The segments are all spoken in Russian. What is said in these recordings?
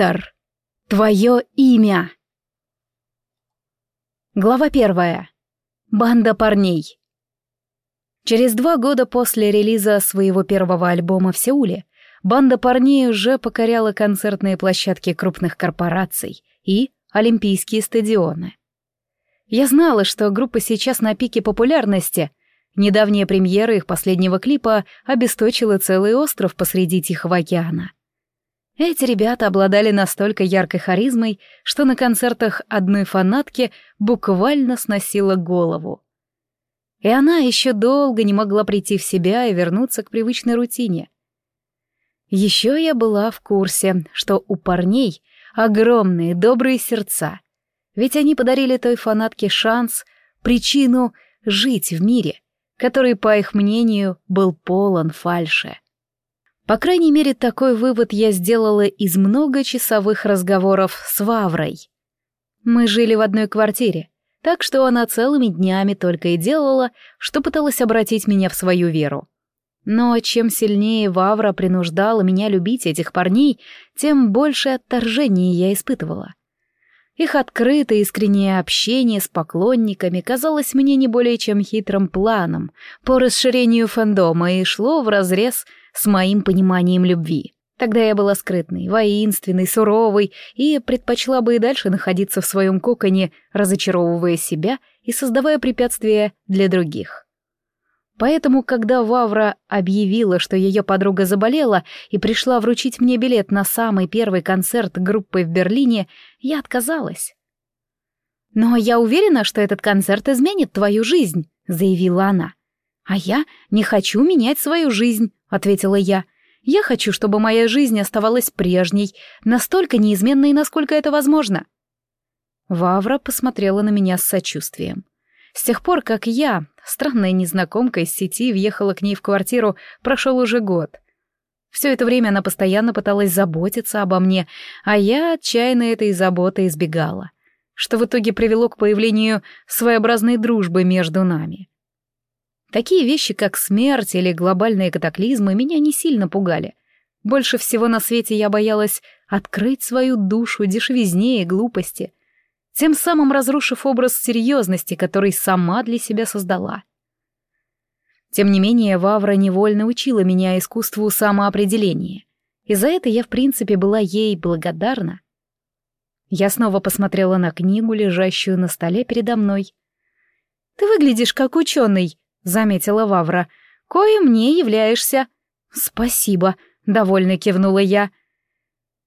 Автор. Твое имя. Глава первая. Банда парней. Через два года после релиза своего первого альбома в Сеуле банда парней уже покоряла концертные площадки крупных корпораций и олимпийские стадионы. Я знала, что группа сейчас на пике популярности. Недавняя премьера их последнего клипа обесточила целый остров посреди Тихого океана. Эти ребята обладали настолько яркой харизмой, что на концертах одной фанатки буквально сносила голову. И она еще долго не могла прийти в себя и вернуться к привычной рутине. Еще я была в курсе, что у парней огромные добрые сердца, ведь они подарили той фанатке шанс, причину жить в мире, который, по их мнению, был полон фальши. По крайней мере, такой вывод я сделала из многочасовых разговоров с Ваврой. Мы жили в одной квартире, так что она целыми днями только и делала, что пыталась обратить меня в свою веру. Но чем сильнее Вавра принуждала меня любить этих парней, тем больше отторжения я испытывала. Их открытое искреннее общение с поклонниками казалось мне не более чем хитрым планом по расширению фандома и шло вразрез с моим пониманием любви. Тогда я была скрытной, воинственной, суровой и предпочла бы и дальше находиться в своем коконе, разочаровывая себя и создавая препятствия для других. Поэтому, когда Вавра объявила, что ее подруга заболела и пришла вручить мне билет на самый первый концерт группы в Берлине, я отказалась. «Но я уверена, что этот концерт изменит твою жизнь», — заявила она. «А я не хочу менять свою жизнь», — ответила я. «Я хочу, чтобы моя жизнь оставалась прежней, настолько неизменной, насколько это возможно». Вавра посмотрела на меня с сочувствием. С тех пор, как я, странная незнакомка из сети, въехала к ней в квартиру, прошел уже год. Все это время она постоянно пыталась заботиться обо мне, а я отчаянно этой заботы избегала, что в итоге привело к появлению своеобразной дружбы между нами. Такие вещи, как смерть или глобальные катаклизмы, меня не сильно пугали. Больше всего на свете я боялась открыть свою душу дешевизне и глупости, тем самым разрушив образ серьезности, который сама для себя создала. Тем не менее, Вавра невольно учила меня искусству самоопределения, и за это я, в принципе, была ей благодарна. Я снова посмотрела на книгу, лежащую на столе передо мной. «Ты выглядишь как ученый», — заметила Вавра. «Коим мне являешься». «Спасибо», — довольно кивнула я.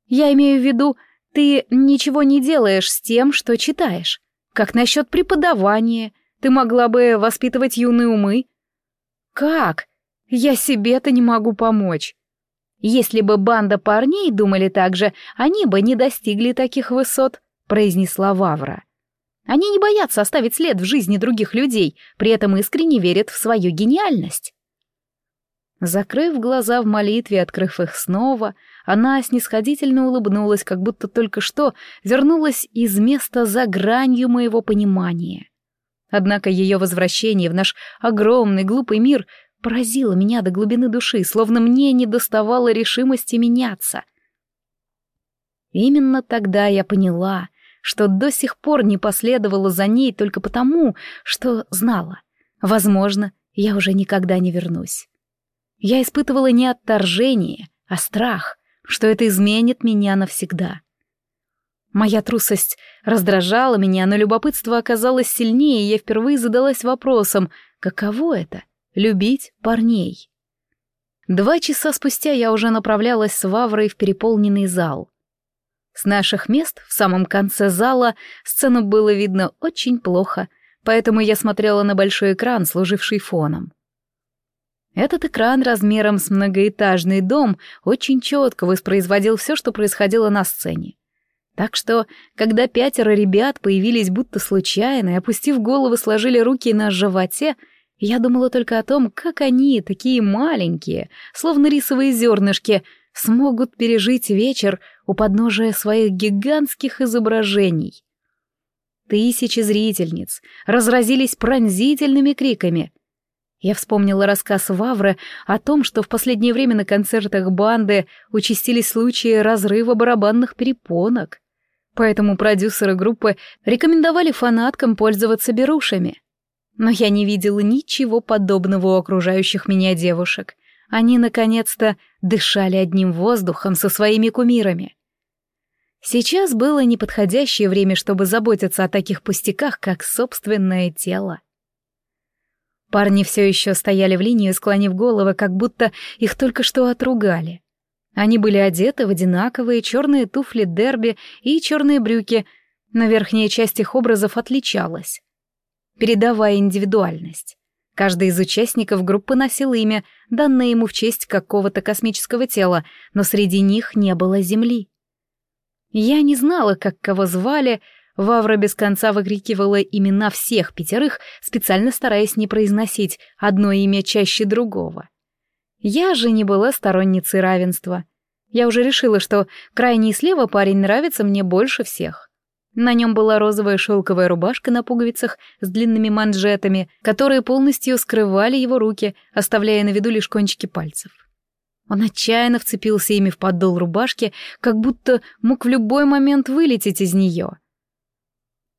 «Я имею в виду, ты ничего не делаешь с тем, что читаешь. Как насчет преподавания? Ты могла бы воспитывать юные умы». «Как? Я себе-то не могу помочь». «Если бы банда парней думали так же, они бы не достигли таких высот», — произнесла Вавра. Они не боятся оставить след в жизни других людей, при этом искренне верят в свою гениальность. Закрыв глаза в молитве, открыв их снова, она снисходительно улыбнулась, как будто только что вернулась из места за гранью моего понимания. Однако ее возвращение в наш огромный глупый мир поразило меня до глубины души, словно мне не доставало решимости меняться. Именно тогда я поняла — что до сих пор не последовала за ней только потому, что знала. Возможно, я уже никогда не вернусь. Я испытывала не отторжение, а страх, что это изменит меня навсегда. Моя трусость раздражала меня, но любопытство оказалось сильнее, и я впервые задалась вопросом, каково это — любить парней. Два часа спустя я уже направлялась с Ваврой в переполненный зал. С наших мест в самом конце зала сцену было видно очень плохо, поэтому я смотрела на большой экран, служивший фоном. Этот экран размером с многоэтажный дом очень четко воспроизводил все, что происходило на сцене. Так что, когда пятеро ребят появились будто случайно и, опустив головы, сложили руки на животе, я думала только о том, как они, такие маленькие, словно рисовые зернышки, смогут пережить вечер у подножия своих гигантских изображений. Тысячи зрительниц разразились пронзительными криками. Я вспомнила рассказ Вавры о том, что в последнее время на концертах банды участились случаи разрыва барабанных перепонок. Поэтому продюсеры группы рекомендовали фанаткам пользоваться берушами. Но я не видела ничего подобного у окружающих меня девушек. Они, наконец-то, дышали одним воздухом со своими кумирами. Сейчас было неподходящее время, чтобы заботиться о таких пустяках, как собственное тело. Парни все еще стояли в линию, склонив головы, как будто их только что отругали. Они были одеты в одинаковые черные туфли дерби и черные брюки, но верхняя часть их образов отличалась, передавая индивидуальность. Каждый из участников группы носил имя, данное ему в честь какого-то космического тела, но среди них не было Земли. Я не знала, как кого звали, Вавра без конца выкрикивала имена всех пятерых, специально стараясь не произносить одно имя чаще другого. Я же не была сторонницей равенства. Я уже решила, что крайний слева парень нравится мне больше всех. На нем была розовая шелковая рубашка на пуговицах с длинными манжетами, которые полностью скрывали его руки, оставляя на виду лишь кончики пальцев. Он отчаянно вцепился ими в подол рубашки, как будто мог в любой момент вылететь из нее.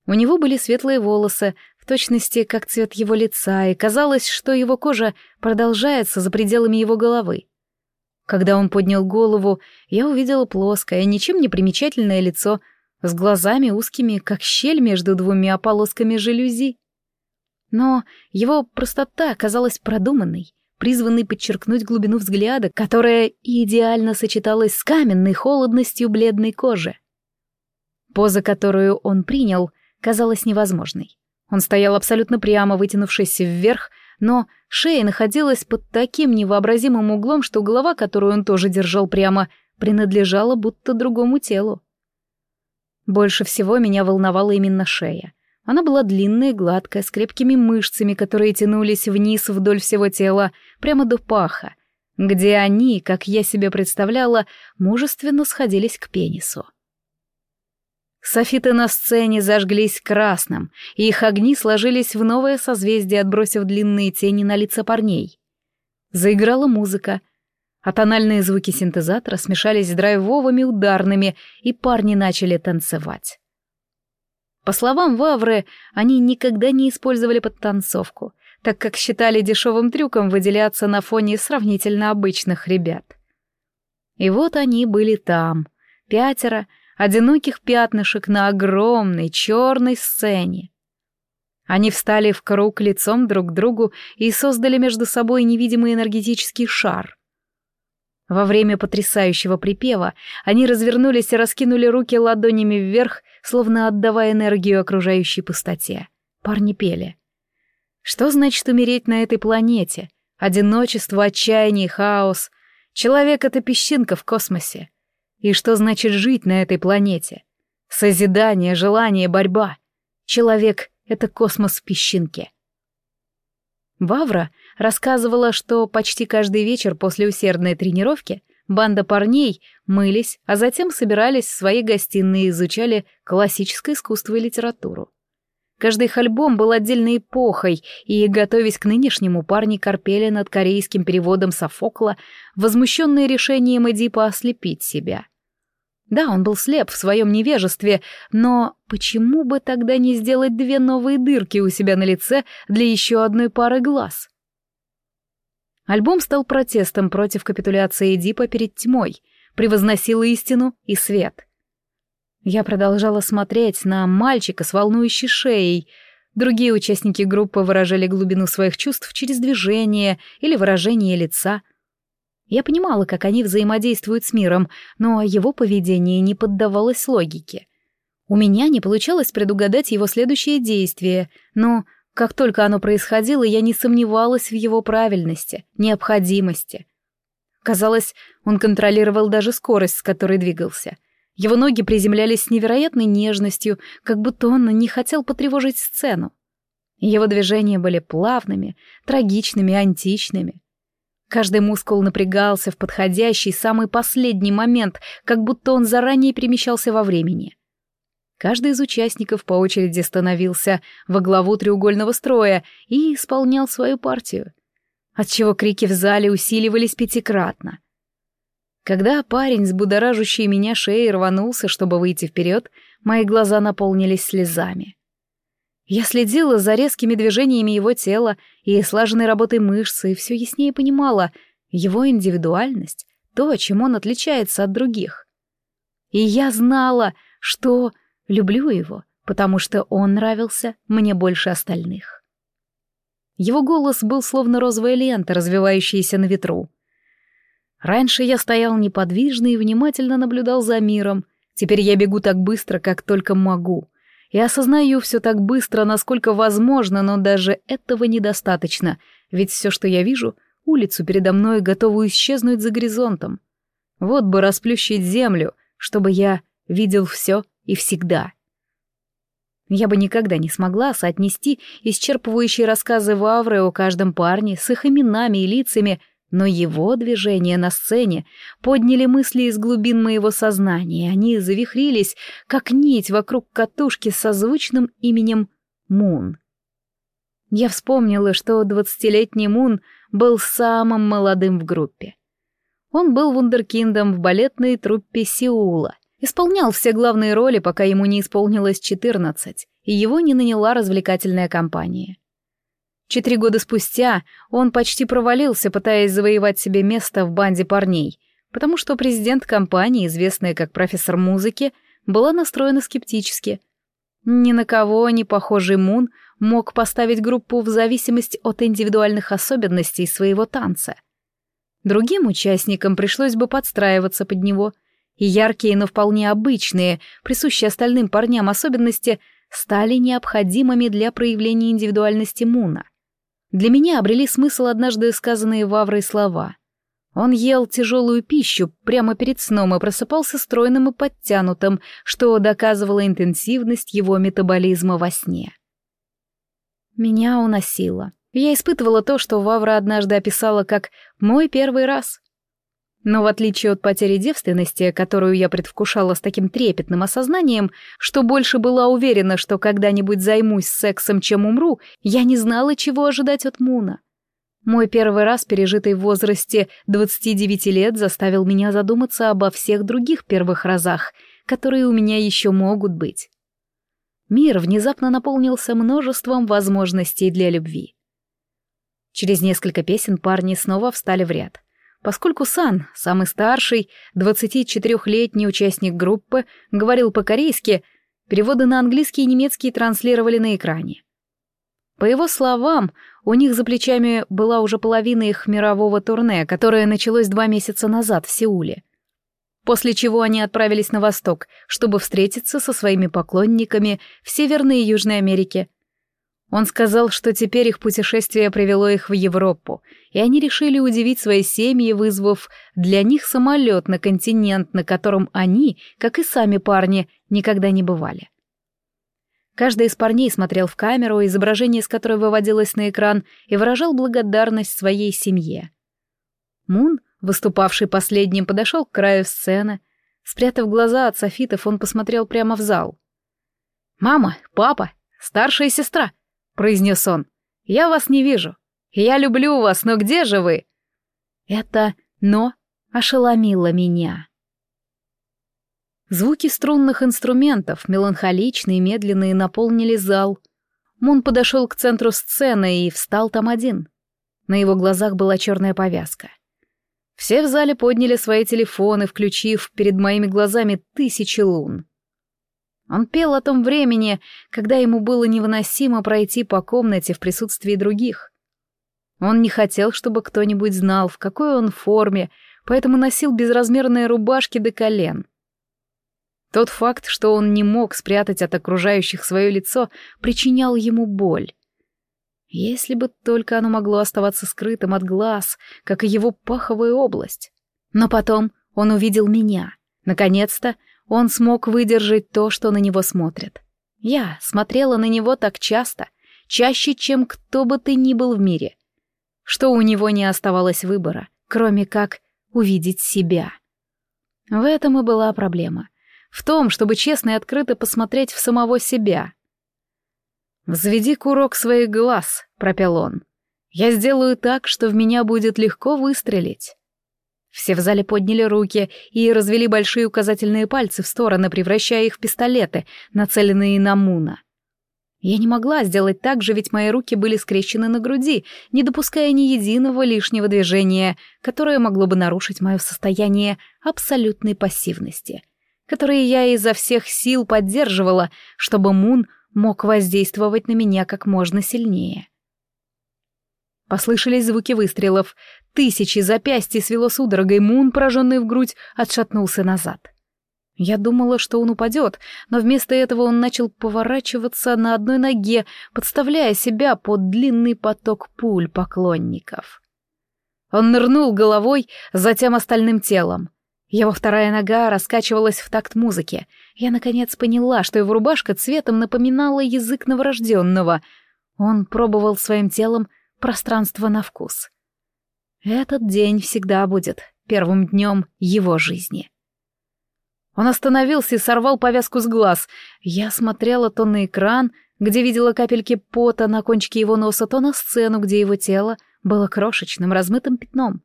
У него были светлые волосы, в точности как цвет его лица, и казалось, что его кожа продолжается за пределами его головы. Когда он поднял голову, я увидела плоское, ничем не примечательное лицо с глазами узкими, как щель между двумя полосками жалюзи. Но его простота казалась продуманной, призванной подчеркнуть глубину взгляда, которая идеально сочеталась с каменной холодностью бледной кожи. Поза, которую он принял — казалась невозможной. Он стоял абсолютно прямо, вытянувшись вверх, но шея находилась под таким невообразимым углом, что голова, которую он тоже держал прямо, принадлежала будто другому телу. Больше всего меня волновала именно шея. Она была длинная гладкая, с крепкими мышцами, которые тянулись вниз вдоль всего тела, прямо до паха, где они, как я себе представляла, мужественно сходились к пенису. Софиты на сцене зажглись красным, и их огни сложились в новое созвездие, отбросив длинные тени на лица парней. Заиграла музыка, а тональные звуки синтезатора смешались с драйвовыми ударными, и парни начали танцевать. По словам Вавры, они никогда не использовали подтанцовку, так как считали дешевым трюком выделяться на фоне сравнительно обычных ребят. И вот они были там, пятеро — одиноких пятнышек на огромной черной сцене. Они встали в круг лицом друг к другу и создали между собой невидимый энергетический шар. Во время потрясающего припева они развернулись и раскинули руки ладонями вверх, словно отдавая энергию окружающей пустоте. Парни пели. Что значит умереть на этой планете? Одиночество, отчаяние, хаос. Человек — это песчинка в космосе. И что значит жить на этой планете? Созидание, желание, борьба. Человек — это космос в песчинке. Вавра рассказывала, что почти каждый вечер после усердной тренировки банда парней мылись, а затем собирались в своей гостиной и изучали классическое искусство и литературу. Каждый их альбом был отдельной эпохой, и, готовясь к нынешнему, парни корпели над корейским переводом Софокла, возмущенные решением Эдипа ослепить себя. Да, он был слеп в своем невежестве, но почему бы тогда не сделать две новые дырки у себя на лице для еще одной пары глаз? Альбом стал протестом против капитуляции Эдипа перед тьмой, превозносил истину и свет. Я продолжала смотреть на мальчика с волнующей шеей. Другие участники группы выражали глубину своих чувств через движение или выражение лица — я понимала, как они взаимодействуют с миром, но его поведение не поддавалось логике. У меня не получалось предугадать его следующее действие, но как только оно происходило, я не сомневалась в его правильности, необходимости. Казалось, он контролировал даже скорость, с которой двигался. Его ноги приземлялись с невероятной нежностью, как будто он не хотел потревожить сцену. Его движения были плавными, трагичными, античными. Каждый мускул напрягался в подходящий, самый последний момент, как будто он заранее перемещался во времени. Каждый из участников по очереди становился во главу треугольного строя и исполнял свою партию. отчего крики в зале усиливались пятикратно. Когда парень с будоражащей меня шеей рванулся, чтобы выйти вперед, мои глаза наполнились слезами. Я следила за резкими движениями его тела и слаженной работой мышцы, и все яснее понимала его индивидуальность, то, чем он отличается от других. И я знала, что люблю его, потому что он нравился мне больше остальных. Его голос был словно розовая лента, развивающаяся на ветру. Раньше я стоял неподвижно и внимательно наблюдал за миром. Теперь я бегу так быстро, как только могу. И осознаю все так быстро, насколько возможно, но даже этого недостаточно, ведь все, что я вижу, улицу передо мной, готовую исчезнуть за горизонтом. Вот бы расплющить землю, чтобы я видел все и всегда. Я бы никогда не смогла соотнести исчерпывающие рассказы Вавры о каждом парне с их именами и лицами — но его движения на сцене подняли мысли из глубин моего сознания, они завихрились, как нить вокруг катушки со звучным именем Мун. Я вспомнила, что двадцатилетний Мун был самым молодым в группе. Он был вундеркиндом в балетной труппе Сеула, исполнял все главные роли, пока ему не исполнилось четырнадцать, и его не наняла развлекательная компания. Четыре года спустя он почти провалился, пытаясь завоевать себе место в банде парней, потому что президент компании, известная как профессор музыки, была настроена скептически. Ни на кого не похожий Мун мог поставить группу в зависимости от индивидуальных особенностей своего танца. Другим участникам пришлось бы подстраиваться под него, и яркие, но вполне обычные, присущие остальным парням особенности, стали необходимыми для проявления индивидуальности Муна. Для меня обрели смысл однажды сказанные Ваврой слова. Он ел тяжелую пищу прямо перед сном и просыпался стройным и подтянутым, что доказывало интенсивность его метаболизма во сне. Меня уносило. Я испытывала то, что Вавра однажды описала как «мой первый раз». Но в отличие от потери девственности, которую я предвкушала с таким трепетным осознанием, что больше была уверена, что когда-нибудь займусь сексом, чем умру, я не знала, чего ожидать от Муна. Мой первый раз, пережитый в возрасте 29 лет, заставил меня задуматься обо всех других первых разах, которые у меня еще могут быть. Мир внезапно наполнился множеством возможностей для любви. Через несколько песен парни снова встали в ряд — Поскольку Сан, самый старший, 24-летний участник группы, говорил по-корейски, переводы на английский и немецкий транслировали на экране. По его словам, у них за плечами была уже половина их мирового турне, которое началось два месяца назад в Сеуле. После чего они отправились на восток, чтобы встретиться со своими поклонниками в Северной и Южной Америке – он сказал, что теперь их путешествие привело их в Европу, и они решили удивить свои семьи, вызвав для них самолет на континент, на котором они, как и сами парни, никогда не бывали. Каждый из парней смотрел в камеру, изображение с которой выводилось на экран, и выражал благодарность своей семье. Мун, выступавший последним, подошел к краю сцены. Спрятав глаза от софитов, он посмотрел прямо в зал. «Мама, папа, старшая сестра», — произнес он. «Я вас не вижу. Я люблю вас, но где же вы?» Это «но» ошеломило меня. Звуки струнных инструментов, меланхоличные и медленные, наполнили зал. Мун подошел к центру сцены и встал там один. На его глазах была черная повязка. Все в зале подняли свои телефоны, включив перед моими глазами тысячи лун. Он пел о том времени, когда ему было невыносимо пройти по комнате в присутствии других. Он не хотел, чтобы кто-нибудь знал, в какой он форме, поэтому носил безразмерные рубашки до колен. Тот факт, что он не мог спрятать от окружающих свое лицо, причинял ему боль. Если бы только оно могло оставаться скрытым от глаз, как и его паховая область. Но потом он увидел меня. Наконец-то он смог выдержать то, что на него смотрят. Я смотрела на него так часто, чаще, чем кто бы ты ни был в мире, что у него не оставалось выбора, кроме как увидеть себя. В этом и была проблема. В том, чтобы честно и открыто посмотреть в самого себя. «Взведи курок своих глаз», — пропел он. Я сделаю так, что в меня будет легко выстрелить. Все в зале подняли руки и развели большие указательные пальцы в стороны, превращая их в пистолеты, нацеленные на Муна. Я не могла сделать так же, ведь мои руки были скрещены на груди, не допуская ни единого лишнего движения, которое могло бы нарушить мое состояние абсолютной пассивности, которое я изо всех сил поддерживала, чтобы Мун мог воздействовать на меня как можно сильнее. Послышались звуки выстрелов. Тысячи запястьй свело судорогой, Мун, пораженный в грудь, отшатнулся назад. Я думала, что он упадет, но вместо этого он начал поворачиваться на одной ноге, подставляя себя под длинный поток пуль поклонников. Он нырнул головой, затем остальным телом. Его вторая нога раскачивалась в такт музыки. Я, наконец, поняла, что его рубашка цветом напоминала язык новорожденного. Он пробовал своим телом пространство на вкус. Этот день всегда будет первым днем его жизни. Он остановился и сорвал повязку с глаз. Я смотрела то на экран, где видела капельки пота на кончике его носа, то на сцену, где его тело было крошечным, размытым пятном.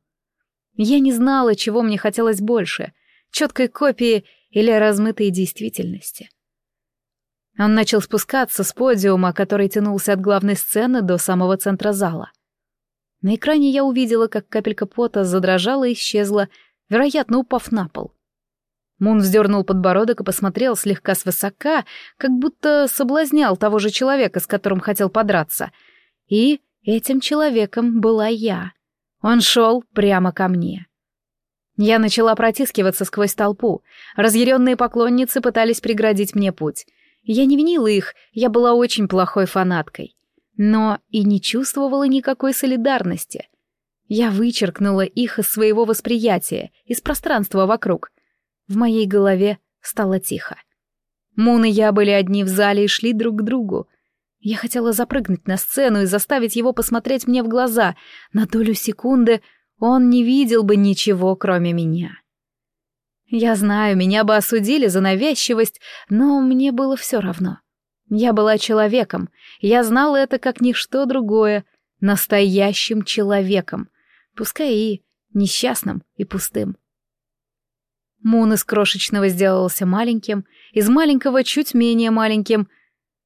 Я не знала, чего мне хотелось больше — четкой копии или размытой действительности. Он начал спускаться с подиума, который тянулся от главной сцены до самого центра зала. На экране я увидела, как капелька пота задрожала и исчезла, вероятно, упав на пол. Мун вздернул подбородок и посмотрел слегка свысока, как будто соблазнял того же человека, с которым хотел подраться. И этим человеком была я. Он шел прямо ко мне. Я начала протискиваться сквозь толпу. Разъяренные поклонницы пытались преградить мне путь. Я не винила их, я была очень плохой фанаткой. Но и не чувствовала никакой солидарности. Я вычеркнула их из своего восприятия, из пространства вокруг — в моей голове стало тихо. Мун и я были одни в зале и шли друг к другу. Я хотела запрыгнуть на сцену и заставить его посмотреть мне в глаза. На долю секунды он не видел бы ничего, кроме меня. Я знаю, меня бы осудили за навязчивость, но мне было все равно. Я была человеком, я знала это как ничто другое, настоящим человеком, пускай и несчастным и пустым. Мун из крошечного сделался маленьким, из маленького чуть менее маленьким.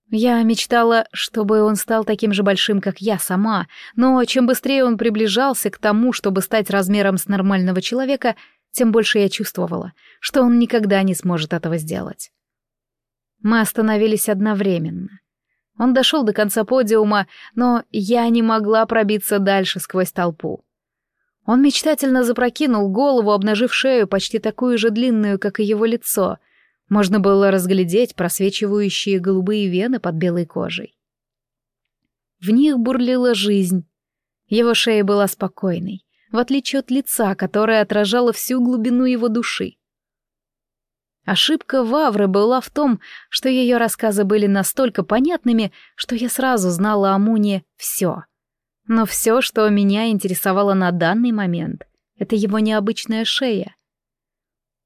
Я мечтала, чтобы он стал таким же большим, как я сама, но чем быстрее он приближался к тому, чтобы стать размером с нормального человека, тем больше я чувствовала, что он никогда не сможет этого сделать. Мы остановились одновременно. Он дошел до конца подиума, но я не могла пробиться дальше сквозь толпу. Он мечтательно запрокинул голову, обнажив шею, почти такую же длинную, как и его лицо. Можно было разглядеть просвечивающие голубые вены под белой кожей. В них бурлила жизнь. Его шея была спокойной, в отличие от лица, которое отражало всю глубину его души. Ошибка Вавры была в том, что ее рассказы были настолько понятными, что я сразу знала о Муне все — но все, что меня интересовало на данный момент, это его необычная шея.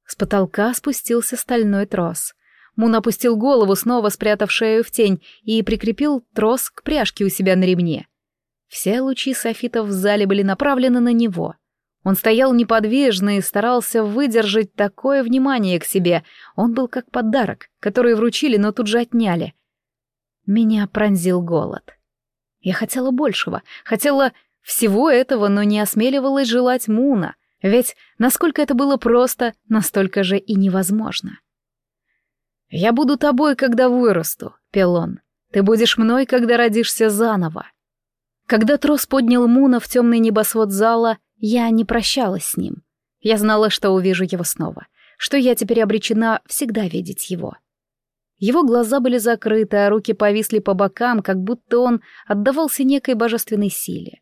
С потолка спустился стальной трос. Мун опустил голову, снова спрятав шею в тень, и прикрепил трос к пряжке у себя на ремне. Все лучи софитов в зале были направлены на него. Он стоял неподвижно и старался выдержать такое внимание к себе. Он был как подарок, который вручили, но тут же отняли. Меня пронзил голод. Я хотела большего, хотела всего этого, но не осмеливалась желать Муна, ведь насколько это было просто, настолько же и невозможно. «Я буду тобой, когда вырасту», — пел он. «Ты будешь мной, когда родишься заново». Когда трос поднял Муна в темный небосвод зала, я не прощалась с ним. Я знала, что увижу его снова, что я теперь обречена всегда видеть его. Его глаза были закрыты, а руки повисли по бокам, как будто он отдавался некой божественной силе.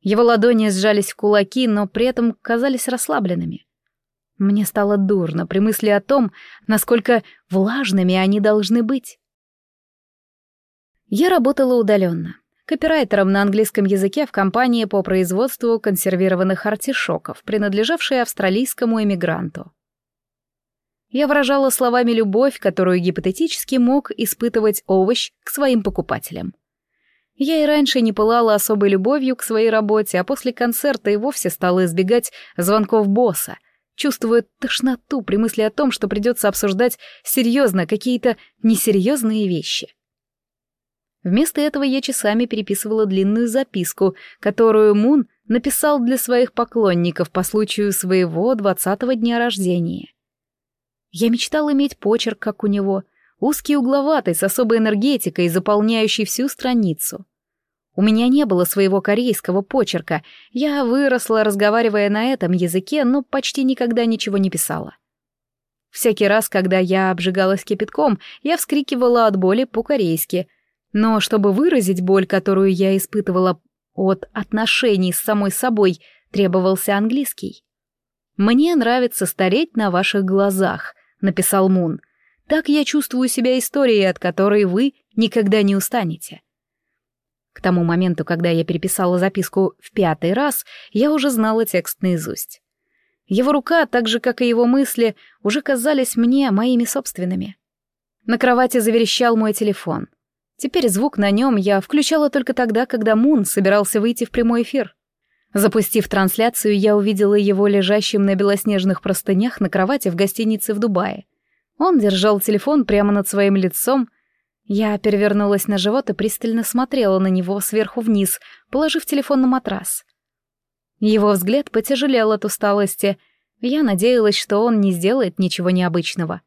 Его ладони сжались в кулаки, но при этом казались расслабленными. Мне стало дурно при мысли о том, насколько влажными они должны быть. Я работала удаленно, копирайтером на английском языке в компании по производству консервированных артишоков, принадлежавшей австралийскому эмигранту. Я выражала словами любовь, которую гипотетически мог испытывать овощ к своим покупателям. Я и раньше не пылала особой любовью к своей работе, а после концерта и вовсе стала избегать звонков босса, чувствуя тошноту при мысли о том, что придется обсуждать серьезно какие-то несерьезные вещи. Вместо этого я часами переписывала длинную записку, которую Мун написал для своих поклонников по случаю своего двадцатого дня рождения. Я мечтал иметь почерк, как у него, узкий угловатый, с особой энергетикой, заполняющий всю страницу. У меня не было своего корейского почерка, я выросла, разговаривая на этом языке, но почти никогда ничего не писала. Всякий раз, когда я обжигалась кипятком, я вскрикивала от боли по-корейски, но чтобы выразить боль, которую я испытывала от отношений с самой собой, требовался английский. «Мне нравится стареть на ваших глазах», — написал Мун. «Так я чувствую себя историей, от которой вы никогда не устанете». К тому моменту, когда я переписала записку в пятый раз, я уже знала текст наизусть. Его рука, так же, как и его мысли, уже казались мне моими собственными. На кровати заверещал мой телефон. Теперь звук на нем я включала только тогда, когда Мун собирался выйти в прямой эфир. Запустив трансляцию, я увидела его лежащим на белоснежных простынях на кровати в гостинице в Дубае. Он держал телефон прямо над своим лицом, я перевернулась на живот и пристально смотрела на него сверху вниз, положив телефон на матрас. Его взгляд потяжелел от усталости. Я надеялась, что он не сделает ничего необычного.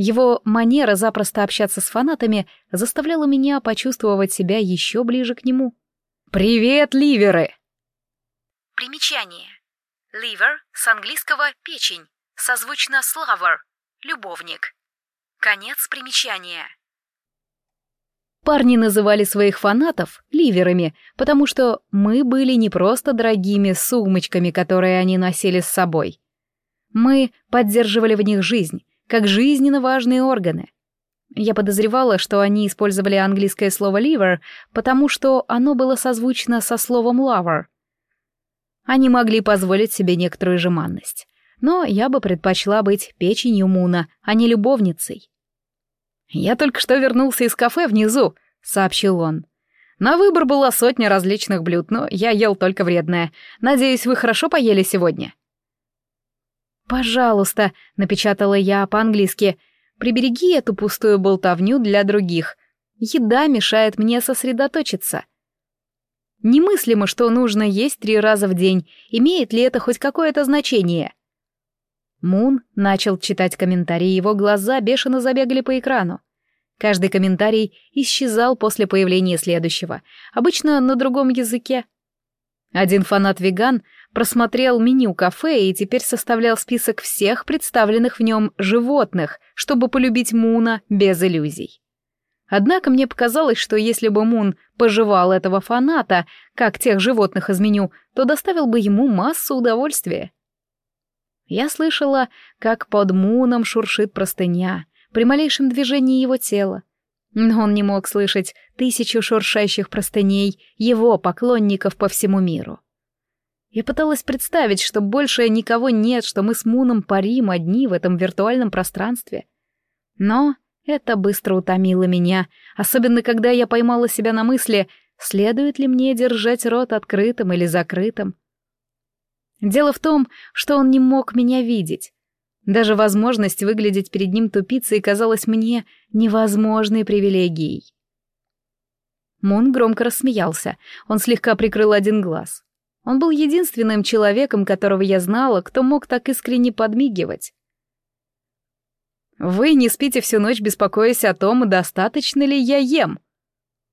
Его манера запросто общаться с фанатами заставляла меня почувствовать себя еще ближе к нему. «Привет, ливеры!» Примечание. Ливер с английского «печень», созвучно «славер» — «любовник». Конец примечания. Парни называли своих фанатов ливерами, потому что мы были не просто дорогими сумочками, которые они носили с собой. Мы поддерживали в них жизнь, как жизненно важные органы. Я подозревала, что они использовали английское слово «liver», потому что оно было созвучно со словом «lover». Они могли позволить себе некоторую жеманность. Но я бы предпочла быть печенью Муна, а не любовницей. «Я только что вернулся из кафе внизу», — сообщил он. «На выбор была сотня различных блюд, но я ел только вредное. Надеюсь, вы хорошо поели сегодня?» «Пожалуйста», — напечатала я по-английски, — «прибереги эту пустую болтовню для других. Еда мешает мне сосредоточиться». Немыслимо, что нужно есть три раза в день. Имеет ли это хоть какое-то значение? Мун начал читать комментарии, его глаза бешено забегали по экрану. Каждый комментарий исчезал после появления следующего, обычно на другом языке. Один фанат-веган просмотрел меню кафе и теперь составлял список всех представленных в нем животных, чтобы полюбить Муна без иллюзий. Однако мне показалось, что если бы Мун пожевал этого фаната, как тех животных из меню, то доставил бы ему массу удовольствия. Я слышала, как под Муном шуршит простыня при малейшем движении его тела. Но он не мог слышать тысячу шуршащих простыней его поклонников по всему миру. Я пыталась представить, что больше никого нет, что мы с Муном парим одни в этом виртуальном пространстве. Но это быстро утомило меня, особенно когда я поймала себя на мысли, следует ли мне держать рот открытым или закрытым. Дело в том, что он не мог меня видеть. Даже возможность выглядеть перед ним тупицей казалась мне невозможной привилегией. Мун громко рассмеялся. Он слегка прикрыл один глаз. Он был единственным человеком, которого я знала, кто мог так искренне подмигивать. «Вы не спите всю ночь, беспокоясь о том, достаточно ли я ем».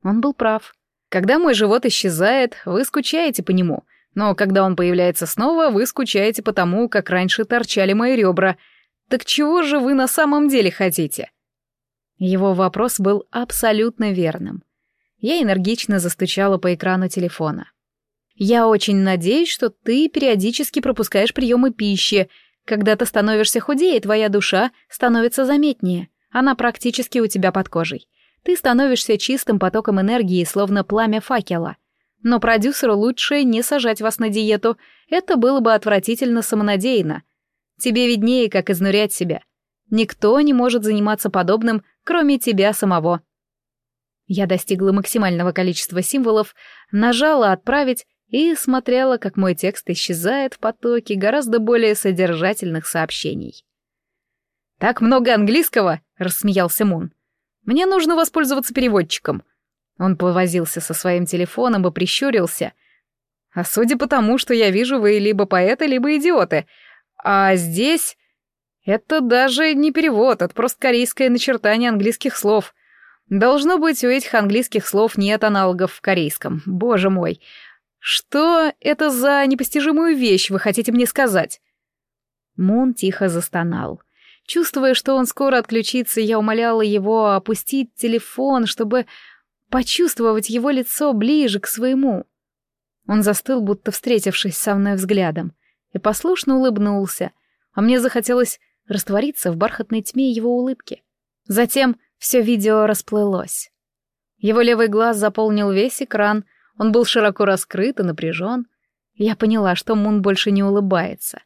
Он был прав. Когда мой живот исчезает, вы скучаете по нему, но когда он появляется снова, вы скучаете по тому, как раньше торчали мои ребра. Так чего же вы на самом деле хотите?» Его вопрос был абсолютно верным. Я энергично застучала по экрану телефона. «Я очень надеюсь, что ты периодически пропускаешь приемы пищи. Когда ты становишься худее, твоя душа становится заметнее. Она практически у тебя под кожей. Ты становишься чистым потоком энергии, словно пламя факела. Но продюсеру лучше не сажать вас на диету, это было бы отвратительно самонадеянно. Тебе виднее, как изнурять себя. Никто не может заниматься подобным, кроме тебя самого. Я достигла максимального количества символов, нажала «Отправить» и смотрела, как мой текст исчезает в потоке гораздо более содержательных сообщений. «Так много английского!» — рассмеялся Мун. «Мне нужно воспользоваться переводчиком». Он повозился со своим телефоном и прищурился. «А судя по тому, что я вижу, вы либо поэты, либо идиоты. А здесь...» «Это даже не перевод, это просто корейское начертание английских слов. Должно быть, у этих английских слов нет аналогов в корейском. Боже мой, что это за непостижимую вещь вы хотите мне сказать?» Мун тихо застонал. Чувствуя, что он скоро отключится, я умоляла его опустить телефон, чтобы почувствовать его лицо ближе к своему. Он застыл, будто встретившись со мной взглядом, и послушно улыбнулся, а мне захотелось раствориться в бархатной тьме его улыбки. Затем все видео расплылось. Его левый глаз заполнил весь экран, он был широко раскрыт и напряжен. Я поняла, что Мун больше не улыбается.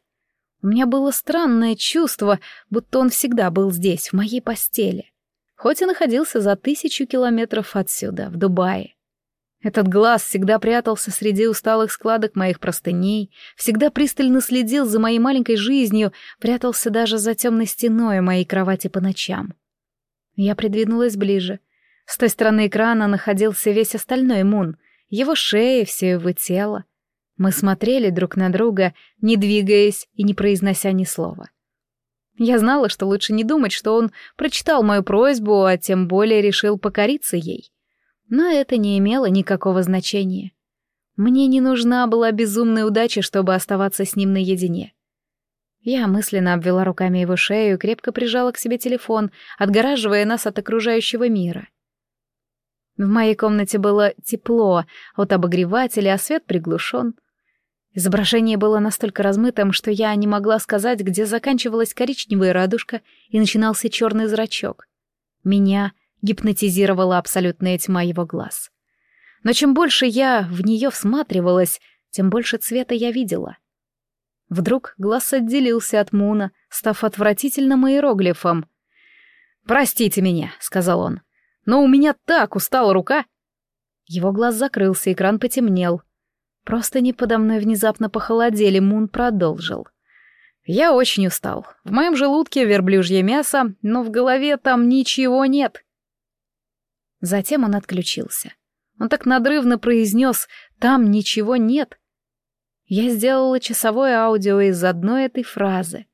У меня было странное чувство, будто он всегда был здесь, в моей постели. Хоть и находился за тысячу километров отсюда, в Дубае. Этот глаз всегда прятался среди усталых складок моих простыней, всегда пристально следил за моей маленькой жизнью, прятался даже за темной стеной моей кровати по ночам. Я придвинулась ближе. С той стороны экрана находился весь остальной Мун, его шея, все его тело. Мы смотрели друг на друга, не двигаясь и не произнося ни слова. Я знала, что лучше не думать, что он прочитал мою просьбу, а тем более решил покориться ей. Но это не имело никакого значения. Мне не нужна была безумная удача, чтобы оставаться с ним наедине. Я мысленно обвела руками его шею и крепко прижала к себе телефон, отгораживая нас от окружающего мира. В моей комнате было тепло от обогревателя, а свет приглушен. Изображение было настолько размытым, что я не могла сказать, где заканчивалась коричневая радужка и начинался черный зрачок. Меня гипнотизировала абсолютная тьма его глаз. Но чем больше я в нее всматривалась, тем больше цвета я видела — Вдруг глаз отделился от Муна, став отвратительным иероглифом. «Простите меня», — сказал он, — «но у меня так устала рука». Его глаз закрылся, экран потемнел. Просто не подо мной внезапно похолодели, Мун продолжил. «Я очень устал. В моем желудке верблюжье мясо, но в голове там ничего нет». Затем он отключился. Он так надрывно произнес «там ничего нет», я сделала часовое аудио из одной этой фразы.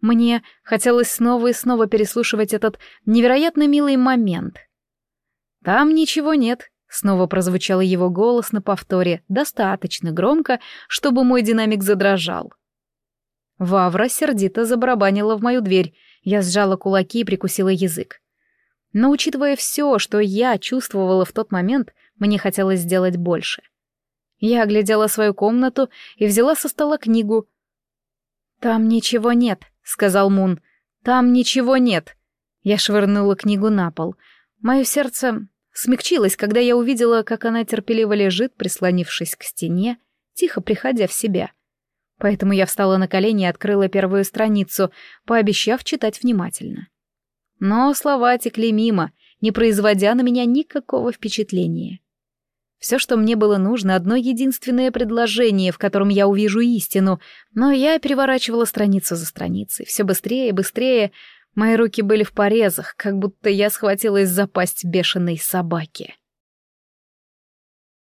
Мне хотелось снова и снова переслушивать этот невероятно милый момент. «Там ничего нет», — снова прозвучал его голос на повторе, достаточно громко, чтобы мой динамик задрожал. Вавра сердито забарабанила в мою дверь, я сжала кулаки и прикусила язык. Но учитывая все, что я чувствовала в тот момент, мне хотелось сделать больше. Я оглядела свою комнату и взяла со стола книгу. «Там ничего нет», — сказал Мун. «Там ничего нет». Я швырнула книгу на пол. Мое сердце смягчилось, когда я увидела, как она терпеливо лежит, прислонившись к стене, тихо приходя в себя. Поэтому я встала на колени и открыла первую страницу, пообещав читать внимательно. Но слова текли мимо, не производя на меня никакого впечатления. Все, что мне было нужно, одно единственное предложение, в котором я увижу истину, но я переворачивала страницу за страницей, все быстрее и быстрее. Мои руки были в порезах, как будто я схватилась за пасть бешеной собаки.